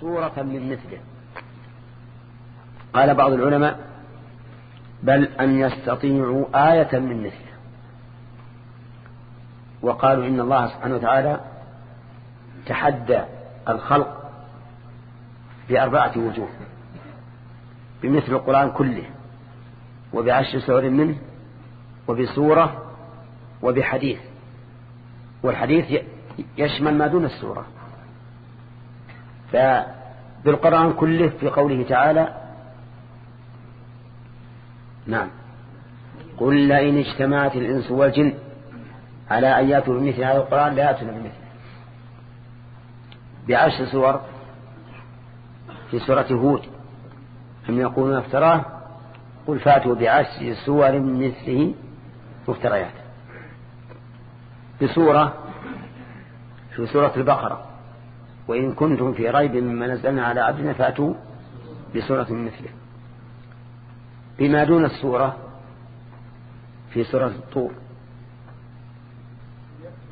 صورة من مثله. قال بعض العلماء بل أن يستطيعوا آية من مثله. وقالوا إن الله سبحانه وتعالى تحدى الخلق بأربعة وجوه بمثل القرآن كله وبعشر سور منه وبسورة وبحديث. والحديث يشمل ما دون السورة. فبالقرآن كله في قوله تعالى نعم. قل لئن اجتمعت الإنس والجن على أن يأتوا بمثل هذا القرآن لا يأتون بمثله. بعشر سور في سورة هود هم يقولون افتراه؟ قل فاتوا بعشر سور مثله مفتريات. بسورة في سورة البقرة وإن كنتم في ريب مما نزلنا على عبدنا فأتوا بسورة مثله. بما دون السورة في سورة الطور.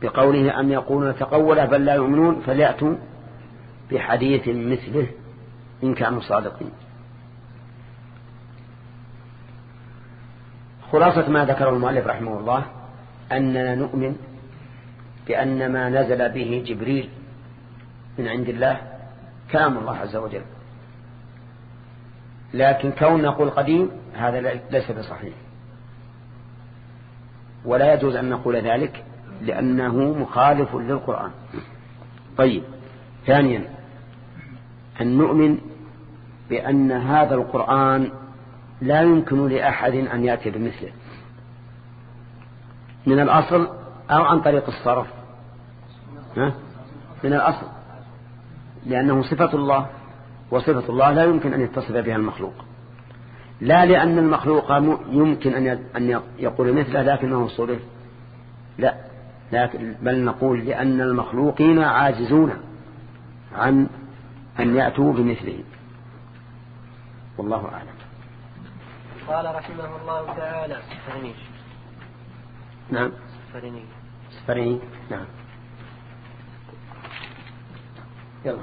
بقوله أم يقولون تقوله بل لا يؤمنون فليأتوا بحديث مثله إن كانوا صادقين. خلاصة ما ذكره المؤلف رحمه الله أننا نؤمن بأن ما نزل به جبريل من عند الله كلام الله عز وجل. لكن كون نقول قديم هذا ليس بصحيح. ولا يجوز أن نقول ذلك لأنه مخالف للقرآن. طيب ثانيا أن نؤمن بأن هذا القرآن لا يمكن لأحد أن يأتي بمثله. من الأصل أو عن طريق الصرف؟ من الأصل. لأنه صفة الله وصفة الله لا يمكن أن يتصف بها المخلوق. لا لأن المخلوق يمكن أن يقول مثله لكنه صرف. لا لكن بل نقول لأن المخلوقين عاجزون عن أن يأتوا بمثله. والله أعلم. قال رحمه الله تعالى. نعم. سفريني نعم. يلا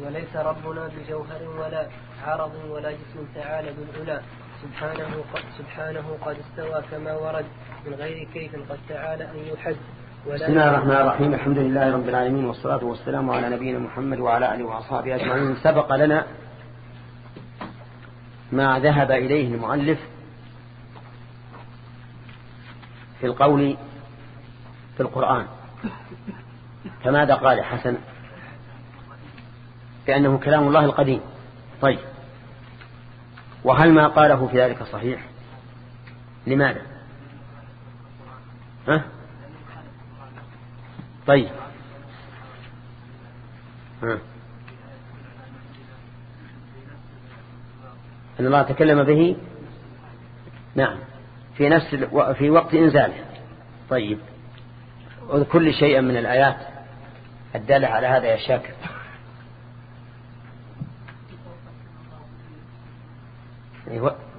وليس ربنا بجوهر ولا عرض ولا جسم تعالى بالعلا. سبحانه سبحانه قد استوى كما ورد. من غير كيف قد تعالى أن يحد. بسم الله الرحمن الرحيم. الحمد لله رب العالمين والصلاة والسلام على نبينا محمد وعلى آله وأصحابه أجمعين. سبق لنا ما ذهب إليه المؤلف في القول في القرآن. فماذا قال حسن؟ بأنه كلام الله القديم. طيب. وهل ما قاله في ذلك صحيح؟ لماذا؟ ها؟ طيب. ها. أن الله تكلم به؟ نعم. في نفس في وقت إنزاله. طيب. وكل شيء من الآيات الدالة على هذا يا شاكر.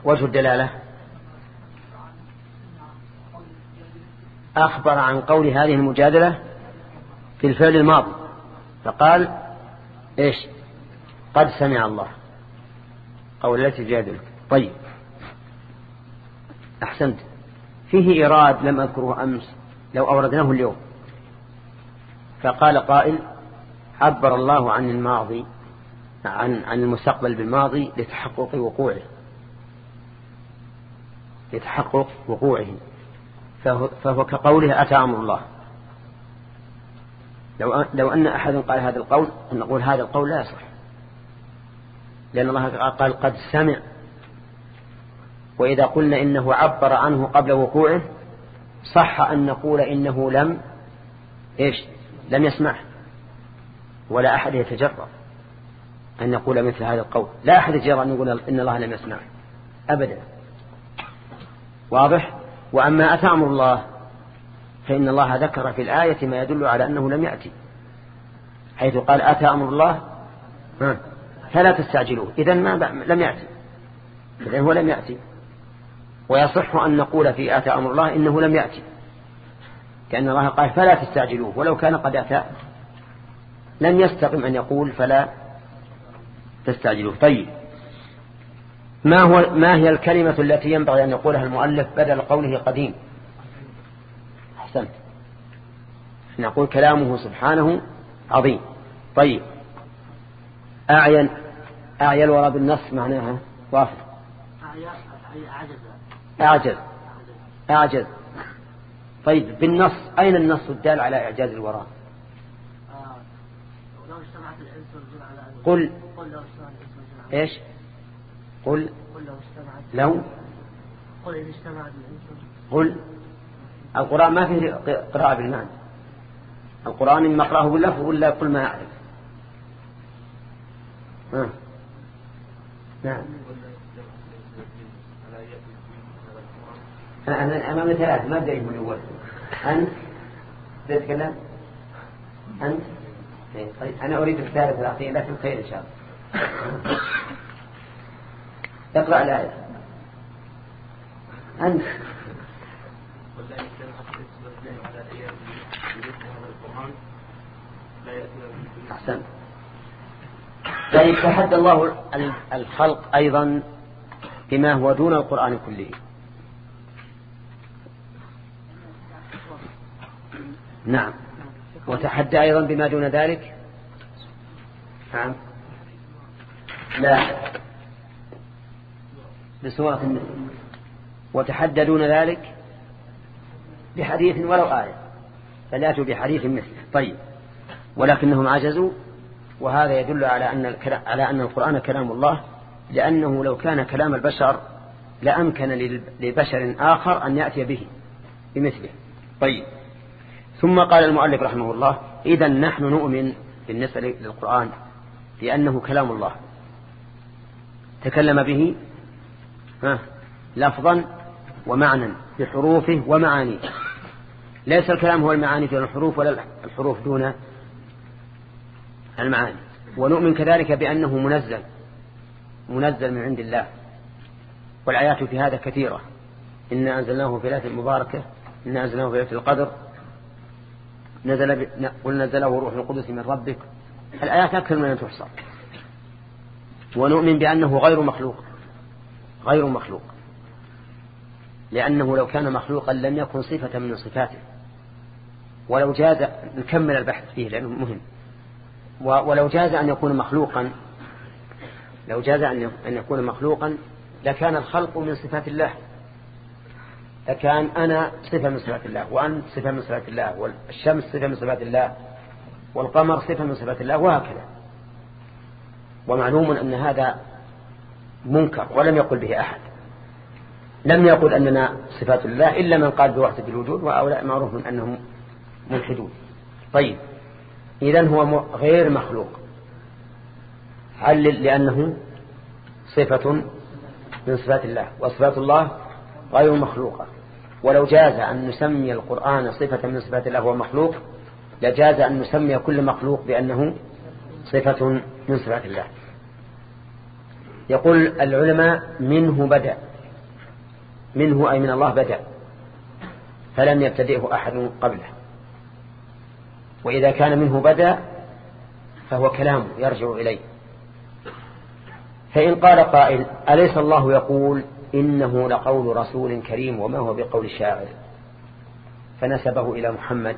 وجه الدلالة. أخبر عن قول هذه المجادلة في الفعل الماضي. فقال إيش؟ قد سمع الله. قول التي تجادلك طيب. أحسنت. فيه إيراد لم أذكره أمس لو أوردناه اليوم. فقال قائل عبر الله عن الماضي عن عن المستقبل بالماضي لتحقق وقوعه. لتحقق وقوعه. فهو, فهو كقوله أتى أمر الله. لو, لو أن أحد قال هذا القول نقول هذا القول لا يصح. لأن الله قال قد سمع. وإذا قلنا إنه عبر عنه قبل وقوعه صح أن نقول إنه لم إيش؟ لم يسمع ولا أحد يتجرأ أن يقول مثل هذا القول. لا أحد يتجرأ أن يقول إن الله لم يسمع أبدا. واضح؟ وأما أتى أمر الله فإن الله ذكر في الآية ما يدل على أنه لم يأتي. حيث قال أتى أمر الله فلا تستعجلوه. إذا ما لم يأتي. إذن هو لم يأتي. ويصح أن نقول في آتى أمر الله إنه لم يأتي. كأن الله قال فلا تستعجلوه. ولو كان قد أتى لم يستقم أن يقول فلا تستعجلوه. طيب. ما هو ما هي الكلمة التي ينبغي أن يقولها المؤلف بدل قوله قديم؟ أحسنت. نقول كلامه سبحانه عظيم. طيب. أعين أعيا الورى بالنص معناها وافق أعجز. أعجز. طيب بالنص أين النص الدال على إعجاز الوراء؟ قل. إيش؟ قل لو قل القرآن ما فيه قراءة بالمعنى. القرآن إما أقرأه باللفظ ولا قل ما أعرف. نعم. أنا أمام ثلاث ما أبدأ من الأول أنت؟ تتكلم؟ أنت؟ طيب أنا أريد الثالث الأخير لكن خير إن شاء الله. اقرأ الآية. أنت. أحسن. طيب تحدى الله الخلق أيضا بما هو دون القرآن كله. نعم. وتحدى أيضا بما دون ذلك؟ نعم. لا. بسورة النسل وتحدى دون ذلك بحديث ولو آية. فلاتوا بحديث مثله طيب. ولكنهم عجزوا وهذا يدل على أن على أن القرآن كلام الله لأنه لو كان كلام البشر لأمكن لبشر آخر أن يأتي به بمثله. طيب. ثم قال المؤلف رحمه الله إذا نحن نؤمن بالنسبة للقرآن لأنه كلام الله. تكلم به لفظا ومعنى بحروفه ومعانيه. ليس الكلام هو المعاني دون الحروف ولا الحروف دون المعاني. ونؤمن كذلك بأنه منزل منزل من عند الله. والآيات في هذا كثيرة. إنا أنزلناه في ليلة مباركة إنا أنزلناه في ليلة القدر. نزل ب... قل نزله روح القدس من ربك. الآيات أكثر من أن تحصى. ونؤمن بأنه غير مخلوق. غير مخلوق. لأنه لو كان مخلوقا لم يكن صفة من صفاته. ولو جاز نكمل البحث فيه لأنه مهم. ولو جاز أن يكون مخلوقا لو جاز أن يكون مخلوقا لكان الخلق من صفات الله. لكان أنا صفة من صفات الله وأنت صفة من صفات الله والشمس صفة من صفات الله والقمر صفة من صفات الله وهكذا. ومعلوم أن هذا منكر ولم يقل به أحد. لم يقل أننا صفات الله إلا من قال بوحدة الوجود وأولاء معروف من أنهم ملحدون. طيب إذن هو غير مخلوق. هل لأنه صفة من صفات الله؟ وصفات الله غير مخلوقة. ولو جاز أن نسمي القرآن صفة من صفات الله ومخلوق لجاز أن نسمي كل مخلوق بأنه صفة من صفات الله. يقول العلماء منه بدأ. منه أي من الله بدأ. فلم يبتدئه أحد قبله. وإذا كان منه بدأ فهو كلام يرجع إليه. فإن قال قائل أليس الله يقول إنه لقول رسول كريم وما هو بقول شاعر؟ فنسبه إلى محمد.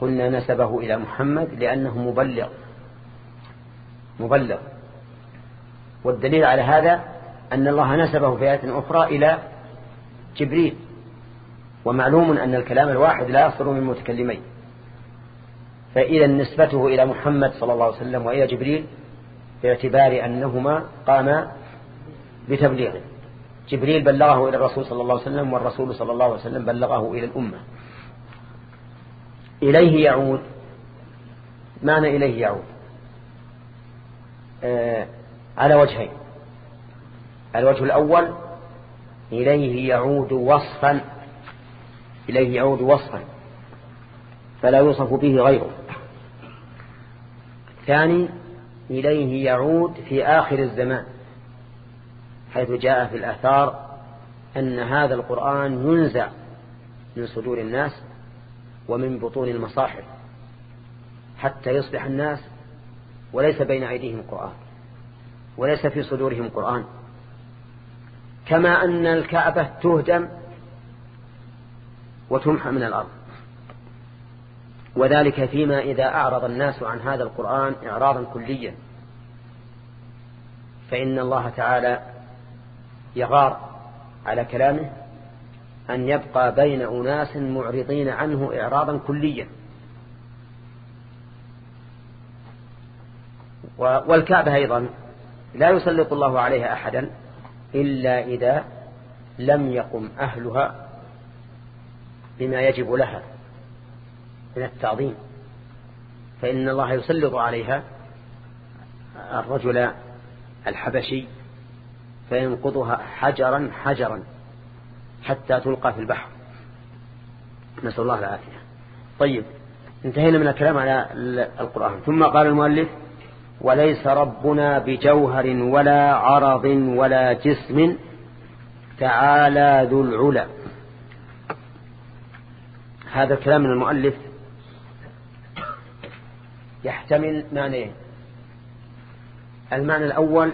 قلنا نسبه إلى محمد لأنه مبلغ. مبلغ. والدليل على هذا أن الله نسبه في آية أخرى إلى جبريل. ومعلوم أن الكلام الواحد لا يصدر من متكلمين. فإذا نسبته إلى محمد صلى الله عليه وسلم وإلى جبريل باعتبار أنهما قاما بتبليغه. جبريل بلغه إلى الرسول صلى الله عليه وسلم والرسول صلى الله عليه وسلم بلغه إلى الأمة. إليه يعود. معنى إليه يعود. آه على وجهين. الوجه الأول إليه يعود وصفا إليه يعود وصفا فلا يوصف به غيره. ثاني إليه يعود في آخر الزمان حيث جاء في الآثار أن هذا القرآن ينزع من صدور الناس ومن بطون المصاحف حتى يصبح الناس وليس بين أيديهم قرآن وليس في صدورهم قرآن. كما أن الكعبة تهدم وتمحى من الأرض. وذلك فيما إذا أعرض الناس عن هذا القرآن إعراضا كليا. فإن الله تعالى يغار على كلامه أن يبقى بين أناس معرضين عنه إعراضا كليا. والكعبة أيضا لا يسلط الله عليها أحدا إلا إذا لم يقم أهلها بما يجب لها من التعظيم. فإن الله يسلط عليها الرجل الحبشي فينقضها حجرا حجرا حتى تلقى في البحر. نسأل الله العافية. طيب انتهينا من الكلام على القرآن. ثم قال المؤلف وليس ربنا بجوهر ولا عرض ولا جسم تعالى ذو العلا. هذا الكلام من المؤلف. يحتمل معنيين. المعنى الأول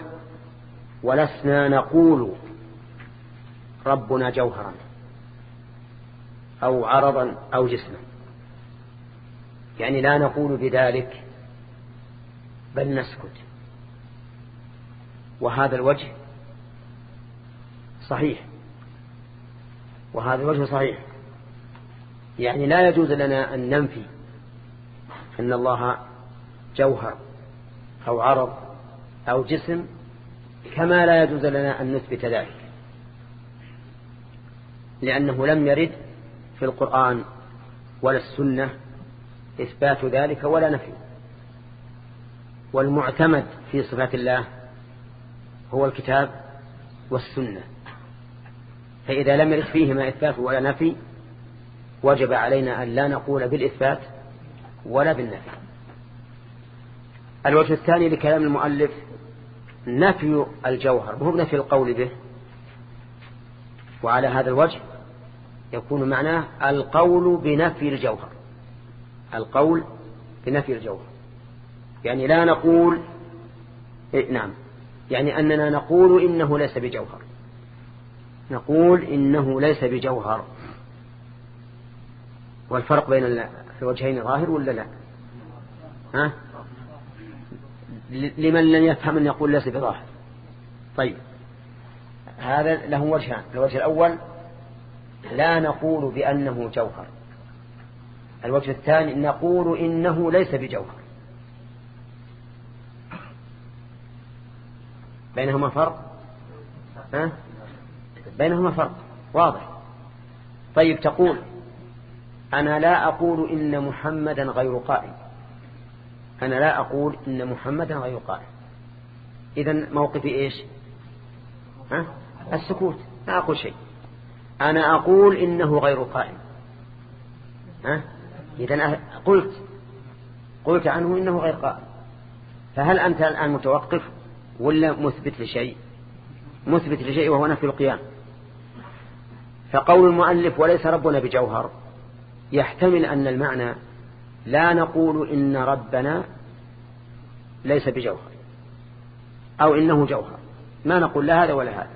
ولسنا نقول ربنا جوهرا أو عرضا أو جسما. يعني لا نقول بذلك بل نسكت. وهذا الوجه صحيح. وهذا الوجه صحيح. يعني لا يجوز لنا أن ننفي أن الله جوهر أو عرض أو جسم كما لا يجوز لنا أن نثبت ذلك. لأنه لم يرد في القرآن ولا السنة إثبات ذلك ولا نفي. والمعتمد في صفات الله هو الكتاب والسنة. فإذا لم يرد فيهما إثبات ولا نفي وجب علينا أن لا نقول بالإثبات ولا بالنفي. الوجه الثاني لكلام المؤلف نفي الجوهر. وهو نفي القول به. وعلى هذا الوجه يكون معناه القول بنفي الجوهر. القول بنفي الجوهر. يعني لا نقول إيه نعم. يعني أننا نقول إنه ليس بجوهر. نقول إنه ليس بجوهر. والفرق بين الوجهين ظاهر ولا لا؟ ها؟ لمن لم يفهم أن يقول ليس بظاهر. طيب. هذا له وجهان. الوجه الأول لا نقول بأنه جوهر. الوجه الثاني نقول إنه ليس بجوهر. بينهما فرق؟ ها؟ بينهما فرق واضح. طيب تقول أنا لا أقول إن محمدا غير قائم أنا لا أقول إن محمدا غير قائم إذا موقفي إيش؟ ها؟ السكوت. لا أقول شيء. أنا أقول إنه غير قائم ها؟ إذا قلت. قلت عنه إنه غير قائم فهل أنت الآن متوقف؟ ولا مثبت لشيء؟ مثبت لشيء وهو نفي القيام. فقول المؤلف وليس ربنا بجوهر. يحتمل أن المعنى لا نقول إن ربنا ليس بجوهر أو إنه جوهر. ما نقول لا هذا ولا هذا.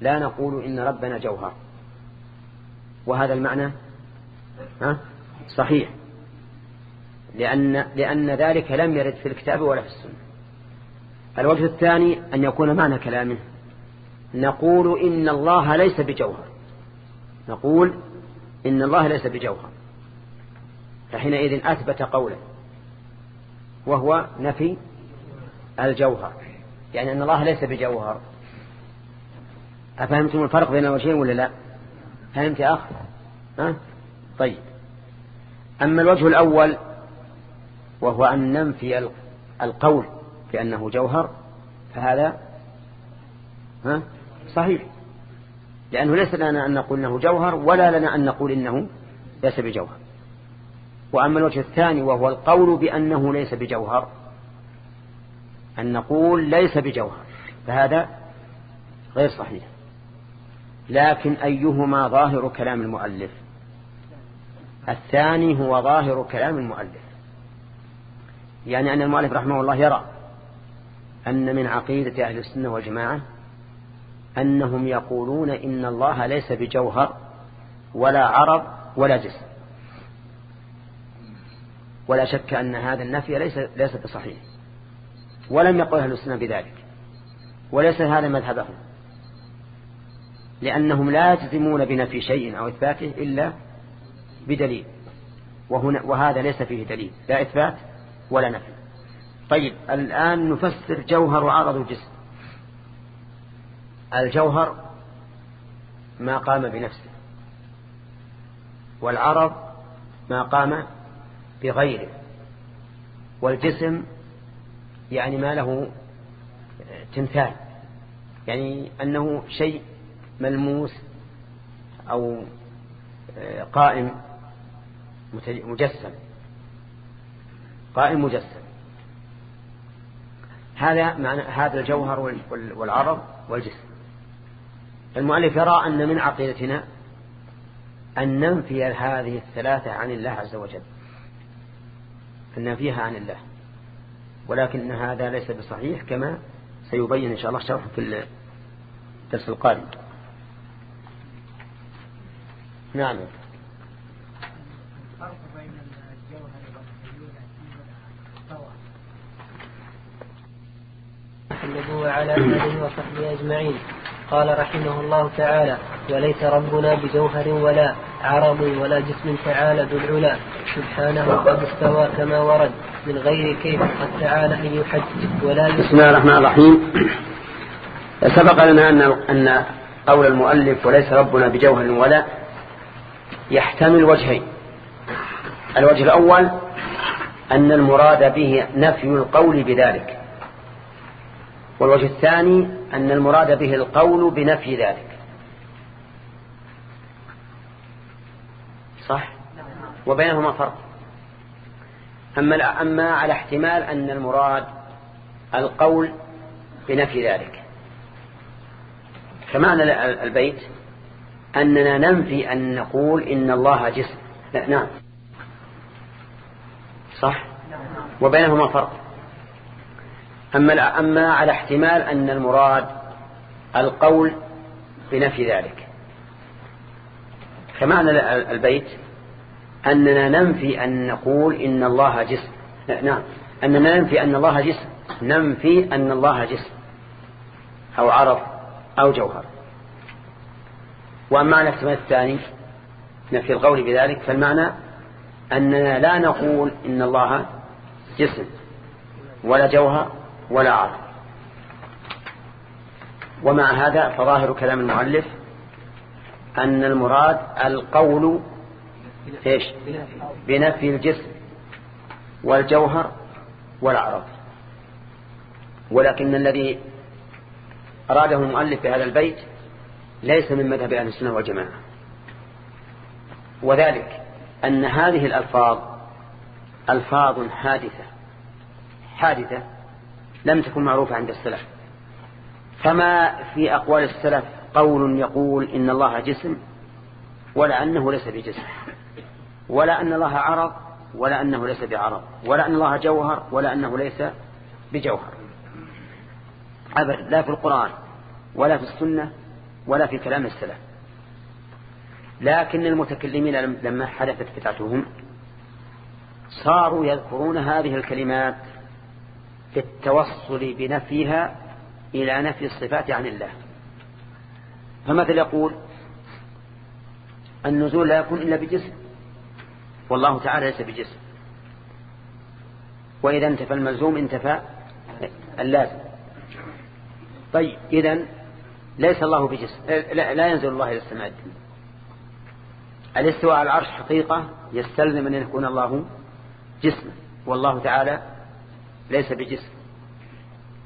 لا نقول إن ربنا جوهر. وهذا المعنى؟ صحيح. لأن, لأن ذلك لم يرد في الكتاب ولا في السنة. الوجه الثاني أن يكون معنى كلامه. نقول إن الله ليس بجوهر. نقول إن الله ليس بجوهر. فحينئذ أثبت قوله وهو نفي الجوهر. يعني أن الله ليس بجوهر. أفهمتم الفرق بين الوجهين ولا لا؟ فهمت يا أخ؟ طيب. أما الوجه الأول وهو أن ننفي القول. بأنه جوهر فهذا ها؟ صحيح. لأنه ليس لنا أن نقول إنه جوهر ولا لنا أن نقول إنه ليس بجوهر. وأما الوجه الثاني وهو القول بأنه ليس بجوهر أن نقول ليس بجوهر فهذا غير صحيح. لكن أيهما ظاهر كلام المؤلف؟ الثاني هو ظاهر كلام المؤلف. يعني أن المؤلف رحمه الله يرى أن من عقيدة أهل السنة والجماعة أنهم يقولون إن الله ليس بجوهر ولا عرض ولا جسم. ولا شك أن هذا النفي ليس ليس بصحيح. ولم يقل أهل السنة بذلك. وليس هذا مذهبهم. لأنهم لا يجزمون بنفي شيء أو إثباته إلا بدليل. وهنا وهذا ليس فيه دليل. لا إثبات ولا نفي. طيب الآن نفسر جوهر وعرض الجسم. الجوهر ما قام بنفسه والعرض ما قام بغيره والجسم يعني ما له تمثال يعني أنه شيء ملموس أو قائم مجسم قائم مجسم. هذا معنى هذا الجوهر والعرض والجسم. المؤلف يرى أن من عقيدتنا أن ننفي هذه الثلاثة عن الله عز وجل. أن ننفيها عن الله. ولكن هذا ليس بصحيح كما سيبين إن شاء الله شرح في الدرس القادم. نعم. وعلى آله وصحبه أجمعين. قال رحمه الله تعالى وليس ربنا بجوهر ولا عرض ولا جسم تعالى ذو العلا سبحانه قد استوى كما ورد. من غير كيف قد تعالى أن يحد ولا بسم الله الرحمن الرحيم. سبق لنا أن أن قول المؤلف وليس ربنا بجوهر ولا يحتمل وجهين. الوجه الأول أن المراد به نفي القول بذلك. والوجه الثاني أن المراد به القول بنفي ذلك. صح؟ وبينهما فرق. أما, أما على احتمال أن المراد القول بنفي ذلك. فمعنى البيت أننا ننفي أن نقول إن الله جسم. لا نعم. صح؟ وبينهما فرق. أما, أما على احتمال أن المراد القول بنفي ذلك. فمعنى البيت أننا ننفي أن نقول إن الله جسم. نعم. أننا ننفي أن الله جسم. ننفي أن الله جسم. أو عرض أو جوهر. وأما الاحتمال الثاني نفي القول بذلك فالمعنى أننا لا نقول إن الله جسم ولا جوهر ولا عرض ومع هذا فظاهر كلام المؤلف أن المراد القول إيش؟ بنفي الجسم والجوهر والعرض ولكن الذي أراده المؤلف في هذا البيت ليس من مذهب أهل السنة والجماعة. وذلك أن هذه الألفاظ ألفاظ حادثة. حادثة لم تكن معروفة عند السلف. فما في أقوال السلف قول يقول إن الله جسم ولا أنه ليس بجسم ولا أن الله عرض ولا أنه ليس بعرض ولا أن الله جوهر ولا أنه ليس بجوهر. أبدا لا في القرآن ولا في السنة ولا في كلام السلف. لكن المتكلمين لما حدثت فتعتهم صاروا يذكرون هذه الكلمات في التوصل بنفيها إلى نفي الصفات عن الله. فمثل يقول النزول لا يكون إلا بجسم. والله تعالى ليس بجسم. وإذا انتفى الملزوم انتفى اللازم. طيب إذا ليس الله بجسم لا, لا ينزل الله إلى السماء. الدنيا الاستواء على العرش حقيقة يستلزم أن يكون الله جسما. والله تعالى ليس بجسم.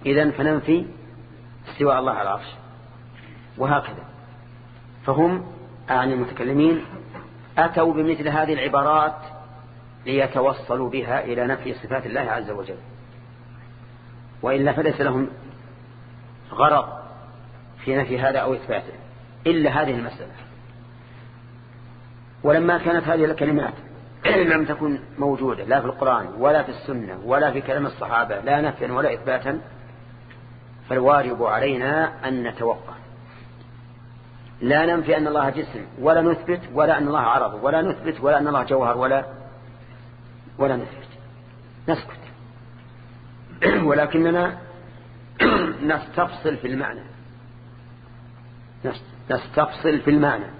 إذا فننفي استواء الله على العرش. وهكذا. فهم يعني المتكلمين أتوا بمثل هذه العبارات ليتوصلوا بها إلى نفي صفات الله عز وجل. وإلا فليس لهم غرض في نفي هذا أو إثباته إلا هذه المسألة. ولما كانت هذه الكلمات لم تكن موجودة لا في القرآن ولا في السنة ولا في كلام الصحابة لا نفيا ولا إثباتا فالواجب علينا أن نتوقف لا ننفي أن الله جسم ولا نثبت ولا أن الله عرض ولا نثبت ولا أن الله جوهر ولا ولا نثبت. نسكت. ولكننا نستفصل في المعنى. نستفصل في المعنى.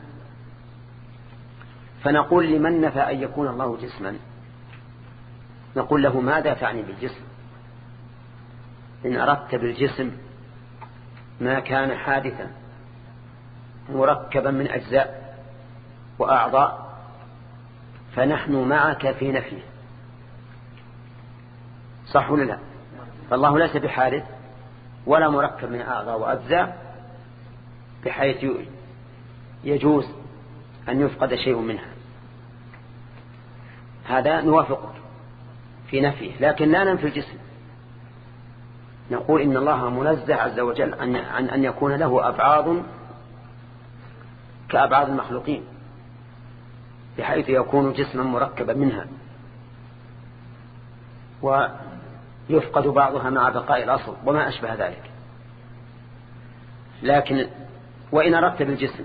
فنقول لمن نفى أن يكون الله جسما؟ نقول له ماذا تعني بالجسم؟ إن أردت بالجسم ما كان حادثا مركبا من أجزاء وأعضاء فنحن معك في نفيه. صح ولا لا؟ فالله ليس بحادث ولا مركب من أعضاء وأجزاء بحيث يجوز أن يفقد شيء منها. هذا نوافقه في نفيه لكن لا ننفي الجسم. نقول إن الله منزه عز وجل عن أن يكون له أبعاض كأبعاض المخلوقين بحيث يكون جسما مركبا منها. ويفقد بعضها مع بقاء الأصل وما أشبه ذلك. لكن وإن أردت بالجسم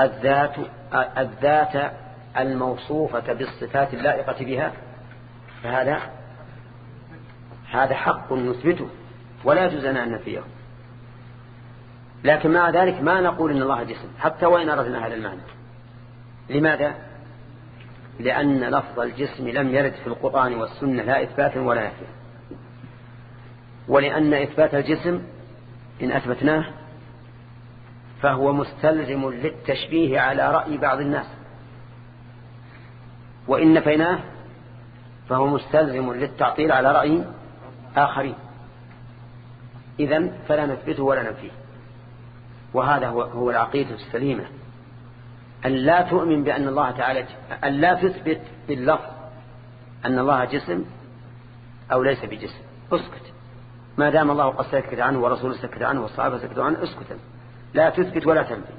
الذات الذات الموصوفة بالصفات اللائقة بها فهذا هذا حق نثبته ولا يجوز لنا أن نفيه. لكن مع ذلك ما نقول إن الله جسم حتى وإن أردنا هذا المعنى. لماذا؟ لأن لفظ الجسم لم يرد في القرآن والسنة لا إثباتا ولا نفيا ولأن إثبات الجسم إن أثبتناه فهو مستلزم للتشبيه على رأي بعض الناس. وإن نفيناه فهو مستلزم للتعطيل على رأي آخرين. إذن فلا نثبته ولا ننفيه. وهذا هو, هو العقيدة السليمة. أن لا تؤمن بأن الله تعالى أن لا تثبت باللفظ أن الله جسم أو ليس بجسم. اسكت. ما دام الله قد سكت عنه ورسوله سكت عنه والصحابة سكتوا عنه اسكت لا تثبت ولا تنفي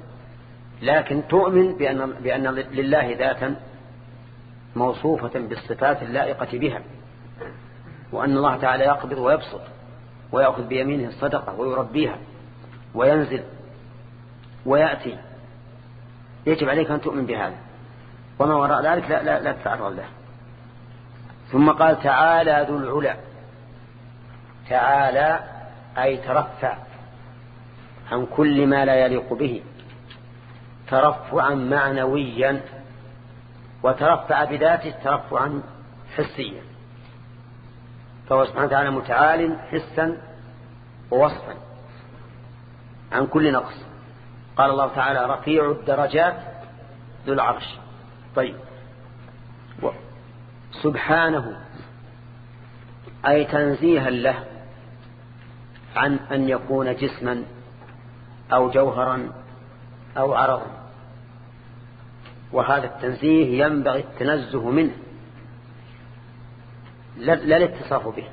لكن تؤمن بأن, بأن لله ذاتا موصوفة بالصفات اللائقة بها وأن الله تعالى يقبض ويبسط ويأخذ بيمينه الصدقة ويربيها وينزل ويأتي. يجب عليك أن تؤمن بهذا. وما وراء ذلك لا, لا, لا تتعرض له. ثم قال تعالى ذو العلا. تعالى أي ترفع. عن كل ما لا يليق به ترفعا معنويا وترفع بذاته ترفعا حسيا. فهو سبحانه وتعالى متعال حسا ووصفا عن كل نقص. قال الله تعالى رفيع الدرجات ذو العرش. طيب. سبحانه أي تنزيها له عن أن يكون جسما أو جوهرا أو عرضا. وهذا التنزيه ينبغي التنزه منه لا الاتصاف به.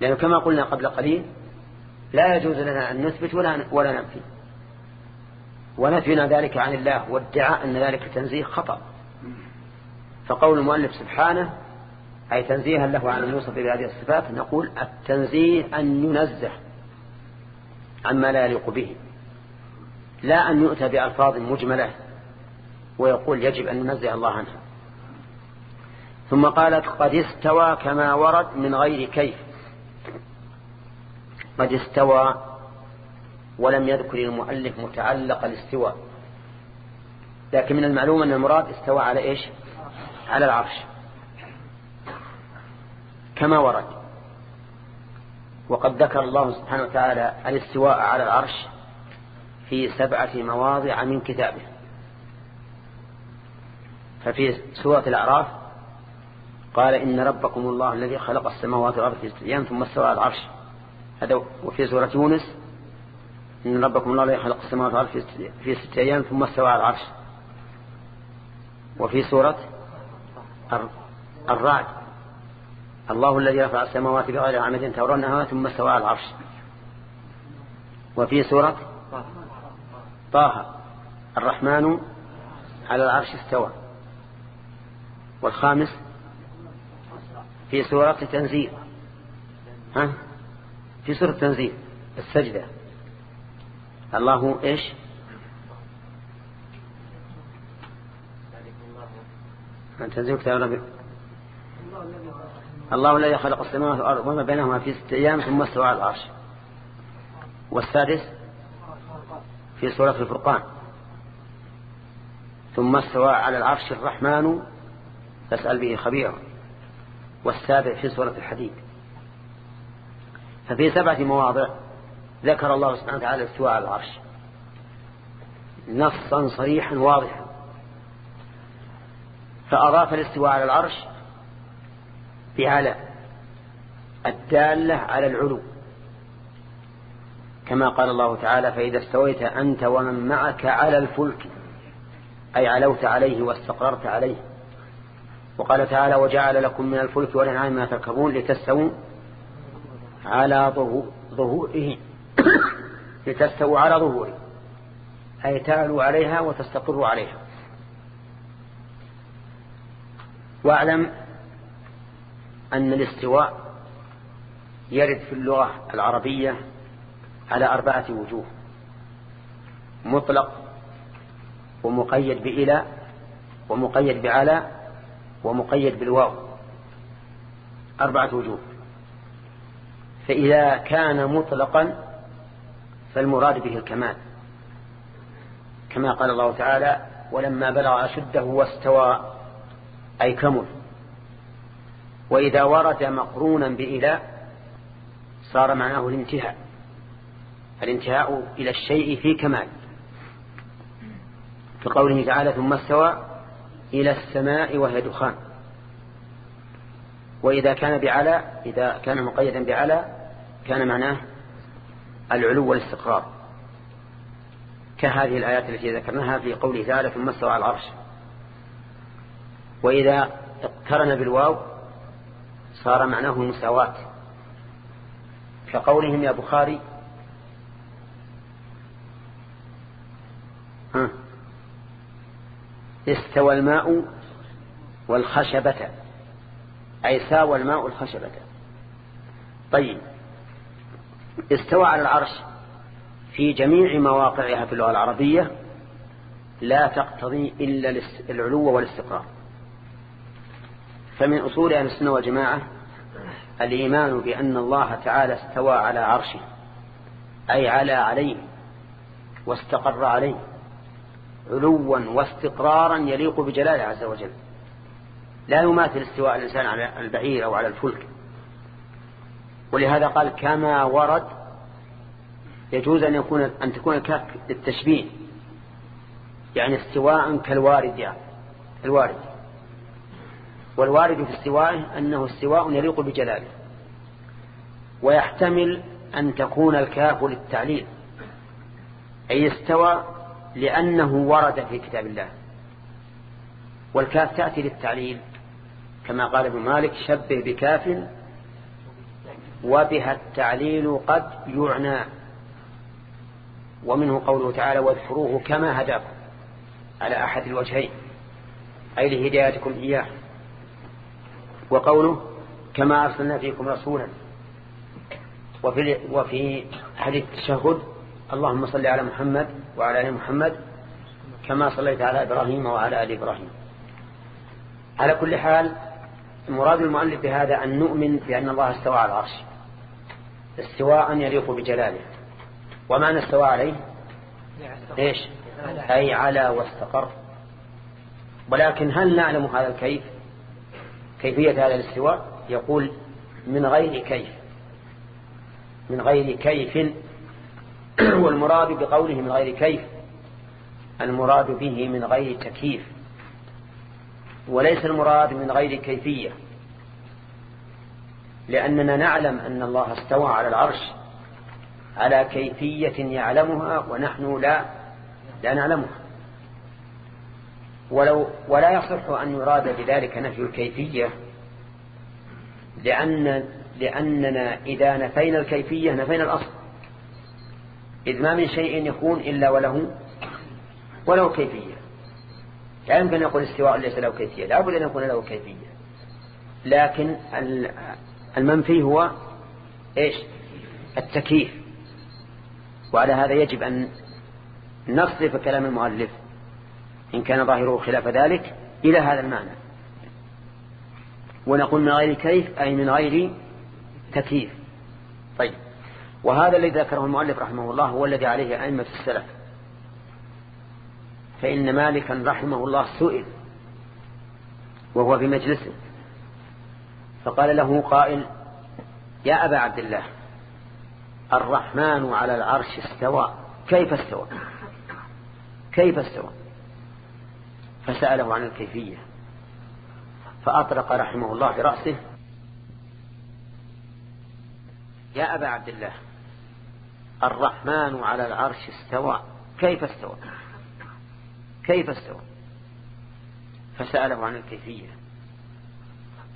لأنه كما قلنا قبل قليل لا يجوز لنا أن نثبت ولا ولا ننفي. ونفينا ذلك عن الله وادعاء أن ذلك تنزيه خطأ. فقول المؤلف سبحانه أي تنزيها له عن الموصف بهذه الصفات نقول التنزيه أن ينزه. عما لا يليق به. لا أن يؤتى بألفاظ مجملة ويقول يجب أن ننزه الله عنها. ثم قالت قد استوى كما ورد من غير كيف. قد استوى ولم يذكر المؤلف متعلق الاستواء. لكن من المعلوم أن المراد استوى على إيش؟ على العرش. كما ورد. وقد ذكر الله سبحانه وتعالى الاستواء على العرش في سبعة مواضع من كتابه. ففي سورة الأعراف قال إن ربكم الله الذي خلق السماوات والأرض في ستة أيام ثم استوى على العرش. هذا وفي سورة يونس إن ربكم الله الذي خلق السماوات والأرض في ستة أيام ثم استوى على العرش. وفي سورة الرعد. الله الذي رفع السماوات بغير عمد ترونها ثم استوى على العرش. وفي سورة طه الرحمن على العرش استوى. والخامس في سورة تنزيل ها؟ في سورة تنزيل السجدة. الله إيش؟ تنزيل كتاب ربي الله الذي خلق السماوات والأرض وما بينهما في ستة أيام ثم استوى على العرش. والسادس في سورة الفرقان. ثم استوى على العرش الرحمن فاسأل به خبيرا. والسابع في سورة الحديد. ففي سبعة مواضع ذكر الله سبحانه وتعالى الاستواء على العرش. نصا صريحا واضحا. فأضاف الاستواء على العرش بعلى الدالة على العلو. كما قال الله تعالى فإذا استويت أنت ومن معك على الفلك أي علوت عليه واستقررت عليه. وقال تعالى وجعل لكم من الفلك والأنعام ما تركبون لتستووا على ظهوره. لتستووا على ظهوره. أي تعلوا عليها وتستقروا عليها. واعلم أن الاستواء يرد في اللغة العربية على أربعة وجوه مطلق ومقيد بإلى ومقيد بعلى ومقيد بالواو أربعة وجوه. فإذا كان مطلقا فالمراد به الكمال كما قال الله تعالى ولما بلغ أشده واستوى أي كمل. وإذا ورد مقرونا بإلى صار معناه الانتهاء. الانتهاء إلى الشيء في كمال. في قوله تعالى ثم استوى إلى السماء وهي دخان وإذا كان بعلى إذا كان مقيدا بعلى كان معناه العلو والاستقرار. كهذه الآيات التي ذكرناها في قوله تعالى ثم استوى على العرش وإذا اقترن بالواو صار معناه المساواة كقولهم يا بخاري استوى الماء والخشبة. أي ساوى الماء الخشبة طيب استوى على العرش في جميع مواقعها في اللغة العربية لا تقتضي إلا العلو والاستقرار. فمن أصول أهل السنة والجماعة الإيمان بأن الله تعالى استوى على عرشه أي على عليه واستقر عليه علوا واستقرارا يليق بجلاله عز وجل. لا يماثل استواء الإنسان على البعير أو على الفلك. ولهذا قال كما ورد يجوز أن يكون أن تكون الكاف للتشبيه يعني استواء كالوارد. يعني الوارد والوارد في استوائه أنه استواء يليق بجلاله ويحتمل أن تكون الكاف للتعليل أي استوى لأنه ورد في كتاب الله والكاف تأتي للتعليل كما قال ابن مالك شبه بكاف وبها التعليل قد يعنى ومنه قوله تعالى واذكروه كما هداكم على أحد الوجهين أي لهدايتكم إياه. وقوله كما أرسلنا فيكم رسولا. وفي, وفي حديث التشهد اللهم صل على محمد وعلى آل محمد كما صليت على إبراهيم وعلى آل إبراهيم. على كل حال مراد المؤلف بهذا أن نؤمن بأن الله استوى على العرش. استواء يليق بجلاله. وما استوى عليه؟ إيش؟ أي على واستقر. ولكن هل نعلم هذا الكيف؟ كيفية هذا الاستواء؟ يقول من غير كيف. من غير كيف. والمراد بقوله من غير كيف المراد به من غير تكييف. وليس المراد من غير كيفية. لأننا نعلم أن الله استوى على العرش على كيفية يعلمها ونحن لا لا نعلمها. ولو ولا يصح أن يراد بذلك نفي الكيفية لأن لأننا إذا نفينا الكيفية نفينا الأصل. إذ ما من شيء يكون إلا وله ولو كيفية. لا يمكن أن يقول استواء ليس له كيفية لا بد أن يكون له كيفية. لكن المنفي هو إيش؟ التكييف. وعلى هذا يجب أن نصرف كلام المؤلف. إن كان ظاهره خلاف ذلك إلى هذا المعنى. ونقول من غير كيف أي من غير تكييف. طيب. وهذا الذي ذكره المؤلف رحمه الله هو الذي عليه أئمة السلف. فإن مالكا رحمه الله سئل وهو في مجلسه فقال له قائل يا أبا عبد الله الرحمن على العرش استوى. كيف استوى؟ كيف استوى؟ فسأله عن الكيفية. فأطرق رحمه الله برأسه يا أبا عبد الله الرحمن على العرش استوى. كيف استوى؟ كيف استوى؟ فسأله عن الكيفية.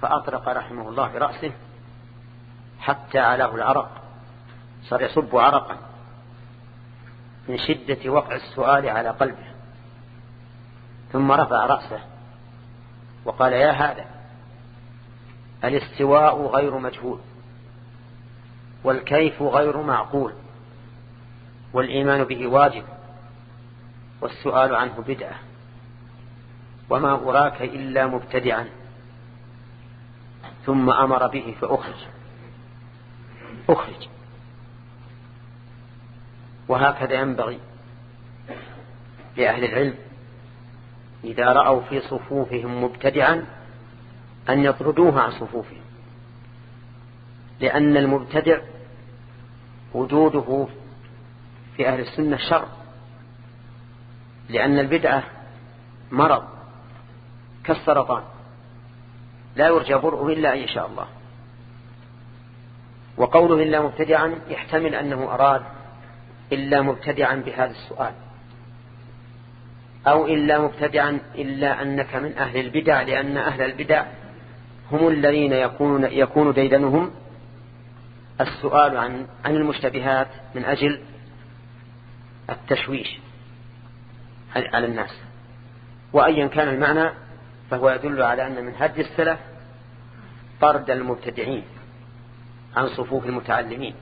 فأطرق رحمه الله برأسه حتى علاه العرق صار يصب عرقا من شدة وقع السؤال على قلبه. ثم رفع رأسه وقال يا هذا الاستواء غير مجهول والكيف غير معقول والإيمان به واجب والسؤال عنه بدعة وما أراك إلا مبتدعا ثم أمر به فأخرج أخرج وهكذا ينبغي لأهل العلم إذا رأوا في صفوفهم مبتدعا أن يطردوه عن صفوفهم لأن المبتدع وجوده في أهل السنة شر لأن البدعة مرض كالسرطان لا يرجى برؤه إلا أن يشاء الله. وقوله إلا مبتدعا يحتمل أنه أراد إلا مبتدعا بهذا السؤال. أو إلا مبتدعا إلا أنك من أهل البدع لأن أهل البدع هم الذين يكون, يكون ديدنهم السؤال عن, عن المشتبهات من أجل التشويش على الناس. وأيا كان المعنى فهو يدل على أن من هدي السلف طرد المبتدعين عن صفوف المتعلمين.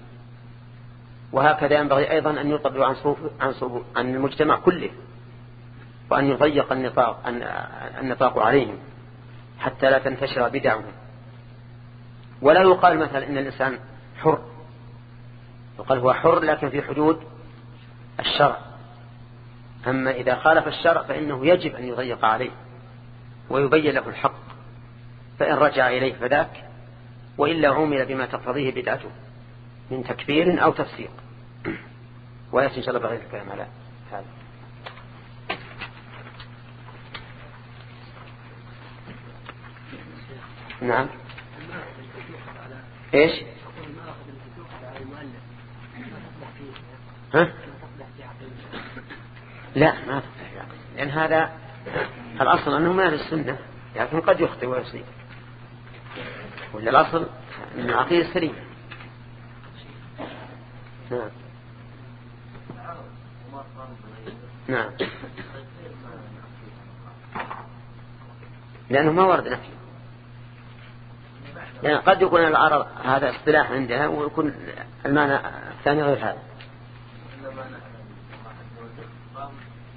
وهكذا ينبغي أيضا أن يطردوا عن, عن, عن المجتمع كله. وأن يضيق النطاق, النطاق عليهم حتى لا تنتشر بدعهم. ولا يقال مثلا إن الإنسان حر. يقال هو حر لكن في حدود الشرع. أما إذا خالف الشرع فإنه يجب أن يضيق عليه ويبين له الحق. فإن رجع إليه فذاك وإلا عمل بما تقتضيه بدعته من تكبير أو تفسيق. ويأتي إن شاء الله بغير الكلام على هذا. نعم. إيش؟ ها؟ لا ما لأن هذا الأصل أنه ما السنة لكن قد يخطئ ويصيب. ولا الأصل أن العقيدة سليمة. نعم. نعم. لأنه ما ورد نفي. يعني قد يكون العرض هذا اصطلاح عندها ويكون المعنى الثاني غير هذا.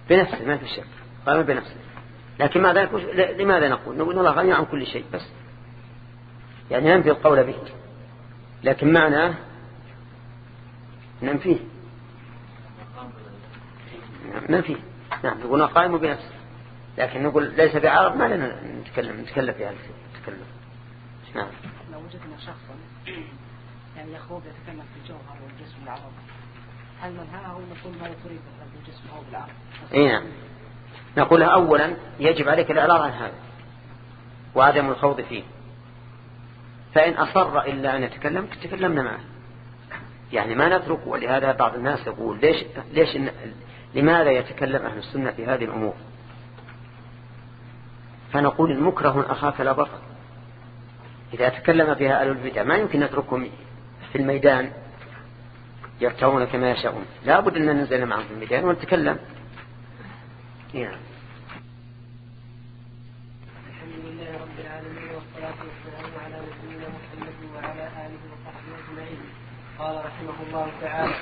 بنفسه ما في شك. قام بنفسه. لكن ماذا نقول لماذا نقول؟ نقول الله غني عن كل شيء بس. يعني ننفي القول به. لكن معناه ننفيه. ننفيه. نعم نقول قائم بنفسه. لكن نقول ليس بعرض ما لنا نتكلم نتكلم في هذا نتكلم. نعم. وجدنا شخصا. يعني يخوض يتكلم في الجوهر والجسم العرض هل ننهاه نقول ما تريد بالجسم أو بالعرض اي نعم. نقول اولا يجب عليك الإعراض عن هذا. وعدم الخوض فيه. فإن أصر إلا أن يتكلم تكلمنا معه. يعني ما نترك ولهذا بعض الناس يقول ليش, ليش إن لماذا يتكلم أهل السنة في هذه الأمور؟ فنقول المكره أخاك لا بطل إذا تكلم بها أهل البدع ما يمكن نتركهم في الميدان يرتعون كما يشاءون. لا بد أن ننزل معهم في الميدان ونتكلم. نعم. يعني. الحمد لله رب العالمين والصلاة والسلام على محمد وعلى آله وصحبه أجمعين. قال رحمه الله تعالى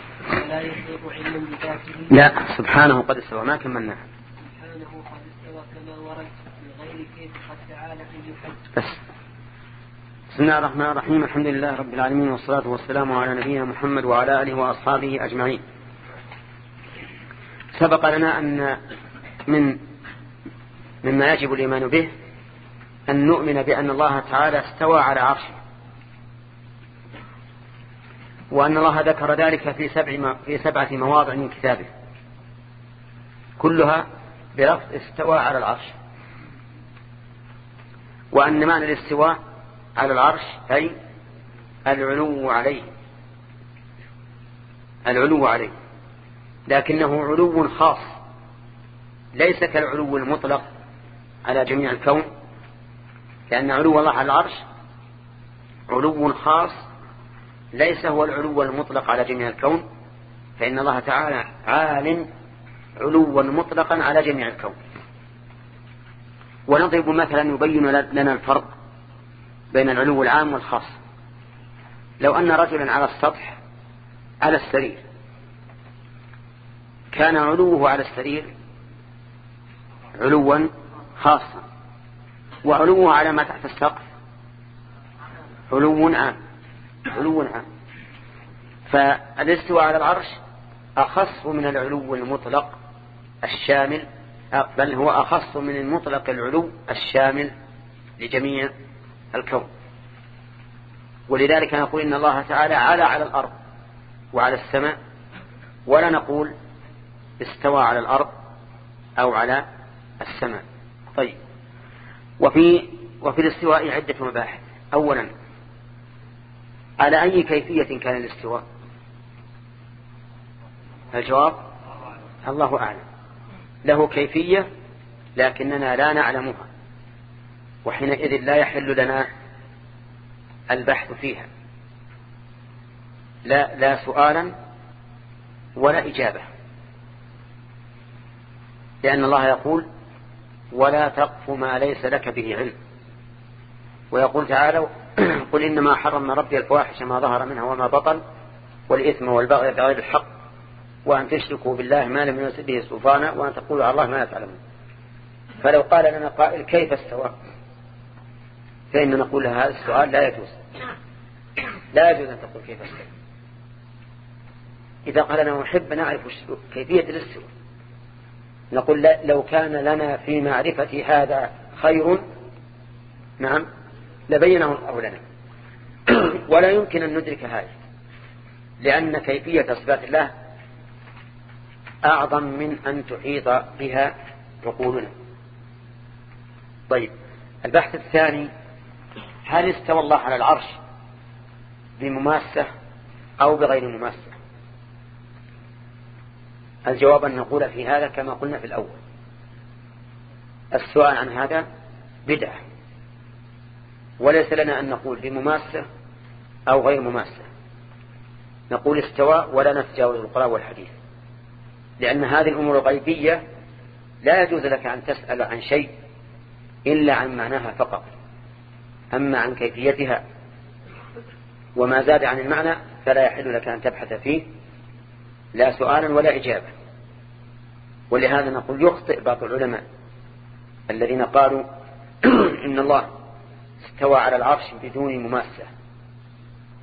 لا يحيط علم بذاته لا سبحانه قد استوى. ما كملنا سبحانه قد استوى كما ورد من غير كيف قد تعالى في الحج. بس. بسم الله الرحمن الرحيم. الحمد لله رب العالمين والصلاة والسلام على نبينا محمد وعلى آله وأصحابه أجمعين. سبق لنا أن من مما يجب الإيمان به أن نؤمن بأن الله تعالى استوى على عرشه. وأن الله ذكر ذلك في سبع في سبعة مواضع من كتابه. كلها بلفظ استوى على العرش. وأن معنى الاستواء على العرش أي العلو عليه. العلو عليه. لكنه علو خاص. ليس كالعلو المطلق على جميع الكون. لأن علو الله على العرش علو خاص. ليس هو العلو المطلق على جميع الكون. فإن الله تعالى عال علوا مطلقا على جميع الكون. ونضرب مثلا يبين لنا الفرق. بين العلو العام والخاص. لو أن رجلا على السطح على السرير كان علوه على السرير علوا خاصا وعلوه على ما تحت السقف علو عام علو عام. فالاستواء على العرش أخص من العلو المطلق الشامل بل هو أخص من المطلق العلو الشامل لجميع الكون. ولذلك نقول إن الله تعالى على على الأرض وعلى السماء ولا نقول استوى على الأرض أو على السماء. طيب. وفي وفي الاستواء عدة مباحث. أولا على أي كيفية كان الاستواء؟ الجواب؟ الله أعلم. له كيفية لكننا لا نعلمها. وحينئذ لا يحل لنا البحث فيها. لا, لا سؤالا ولا إجابة. لأن الله يقول ولا تقف ما ليس لك به علم. ويقول تعالى قل إنما حرم ربي الفواحش ما ظهر منها وما بطن والإثم والبغي بغير الحق وأن تشركوا بالله ما لم ينزل به سلطانا وأن تقولوا على الله ما لا تعلمون. فلو قال لنا قائل كيف استوى؟ فإن نقول هذا السؤال لا يجوز. لا يجوز أن تقول كيف استوى إذا قال لنا نحب نعرف كيفية الاستواء نقول لو كان لنا في معرفة هذا خير نعم لبينه الله لنا. ولا يمكن أن ندرك هذا لأن كيفية صفات الله أعظم من أن تحيط بها عقولنا. طيب البحث الثاني هل استوى الله على العرش بمماسة أو بغير مماسة؟ الجواب أن نقول في هذا كما قلنا في الأول. السؤال عن هذا بدعة. وليس لنا أن نقول بمماسة أو غير مماسة. نقول استوى ولا نتجاوز القرآن والحديث. لأن هذه الأمور الغيبية لا يجوز لك أن تسأل عن شيء إلا عن معناها فقط. أما عن كيفيتها وما زاد عن المعنى فلا يحل لك أن تبحث فيه لا سؤالا ولا إجابة. ولهذا نقول يخطئ بعض العلماء الذين قالوا إن الله استوى على العرش بدون مماسة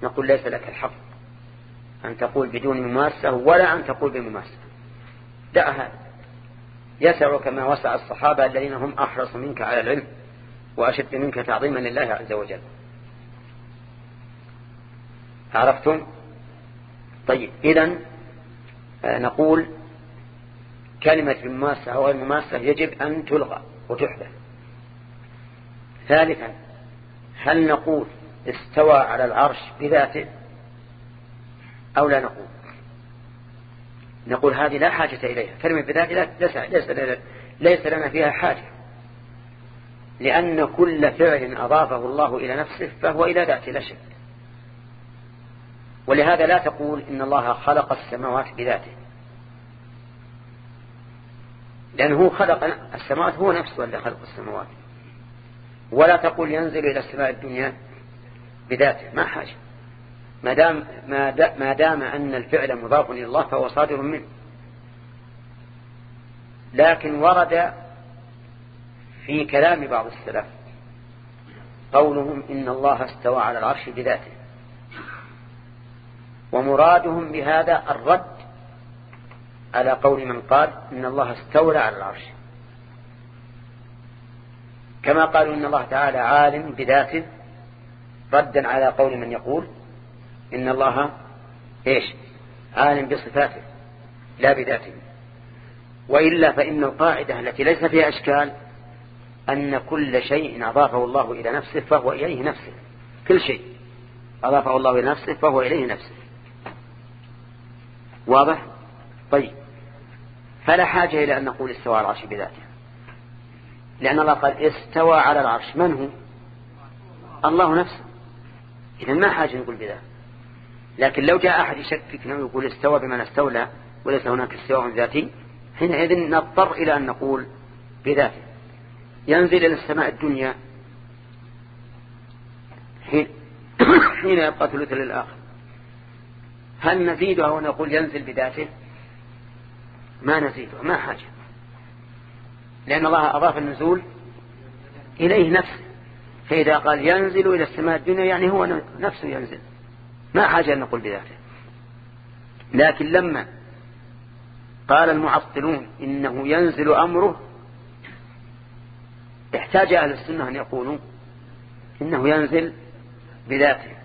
نقول ليس لك الحق أن تقول بدون مماسة ولا أن تقول بمماسة دع هذا يسع كما وسع الصحابة الذين هم أحرص منك على العلم. وأشد منك تعظيما لله عز وجل. عرفتم؟ طيب إذن آه، نقول كلمة مماسة أو غير يجب أن تلغى وتحدث. ثالثا هل نقول استوى على العرش بذاته أو لا نقول؟ نقول هذه لا حاجة إليها. كلمة بذاته ليس لنا فيها حاجة. لأن كل فعل أضافه الله إلى نفسه فهو إلى ذاته لا شك. ولهذا لا تقول إن الله خلق السماوات بذاته. لأنه خلق السماوات هو نفسه الذي خلق السماوات. ولا تقول ينزل إلى السماء الدنيا بذاته ما حاجة. ما دام, ما دام أن الفعل مضاف إلى الله فهو صادر منه. لكن ورد في كلام بعض السلف. قولهم إن الله استوى على العرش بذاته. ومرادهم بهذا الرد على قول من قال إن الله استولى على العرش. كما قالوا إن الله تعالى عالم بذاته ردا على قول من يقول إن الله إيش؟ عالم بصفاته لا بذاته. وإلا فإن القاعدة التي ليس فيها أشكال أن كل شيء أضافه الله إلى نفسه فهو إليه نفسه. كل شيء أضافه الله إلى نفسه فهو إليه نفسه. واضح؟ طيب. فلا حاجة إلى أن نقول استوى على العرش بذاته. لأن الله قال استوى على العرش. من هو؟ الله نفسه. إذا ما حاجة نقول بذاته. لكن لو جاء أحد يشكك ويقول استوى بمن استولى وليس هناك استواء ذاتي حينئذ نضطر إلى أن نقول بذاته. ينزل إلى السماء الدنيا حين, حين يبقى ثلث للآخر. هل نزيدها ونقول ينزل بذاته؟ ما نزيدها ما حاجة. لأن الله أضاف النزول إليه نفسه. فإذا قال ينزل إلى السماء الدنيا يعني هو نفسه ينزل. ما حاجة أن نقول بذاته. لكن لما قال المعطلون إنه ينزل أمره احتاج أهل السنة أن يقولوا إنه ينزل بذاته.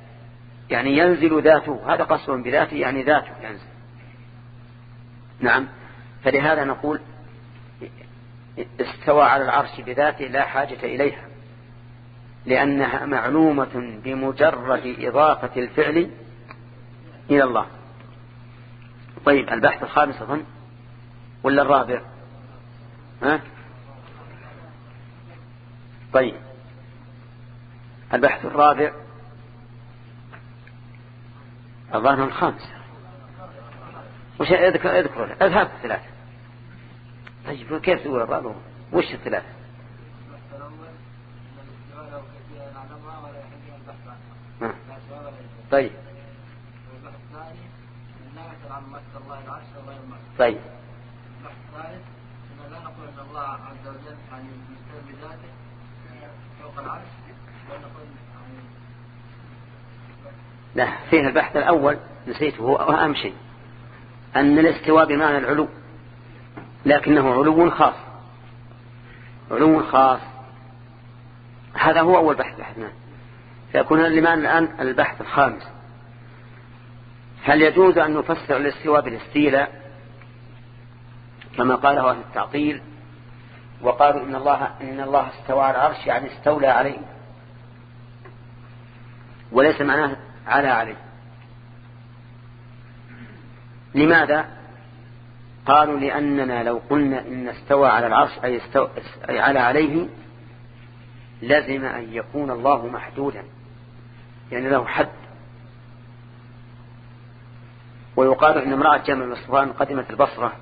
يعني ينزل ذاته. هذا قصر بذاته يعني ذاته ينزل. نعم. فلهذا نقول استوى على العرش بذاته لا حاجة إليها. لأنها معلومة بمجرد إضافة الفعل إلى الله. طيب البحث الخامس أظن؟ ولا الرابع؟ ها؟ طيب. البحث الرابع. الظاهر الخامس. وش اذكر اذكر اذهب الثلاثة طيب كيف تقول الرابع؟ وش الثلاثة؟ طيب. طيب. الثالث لا نقول إن الله عز وجل بذاته. لا فيه البحث الأول نسيته هو أهم شيء أن الاستواء بمعنى العلو لكنه علو خاص علو خاص. هذا هو أول بحث بحثنا. فيكون الإيمان الآن البحث الخامس. هل يجوز أن نفسر الاستواء بالاستيلاء؟ كما قاله أهل التعطيل وقالوا إن الله, إن الله استوى على العرش يعني استولى عليه. وليس معناه على عليه. لماذا؟ قالوا لأننا لو قلنا إن استوى على العرش أي, استوى أي على عليه لزم أن يكون الله محدودا. يعني له حد. ويقال إن امرأة جمع المصطفان قدمت البصرة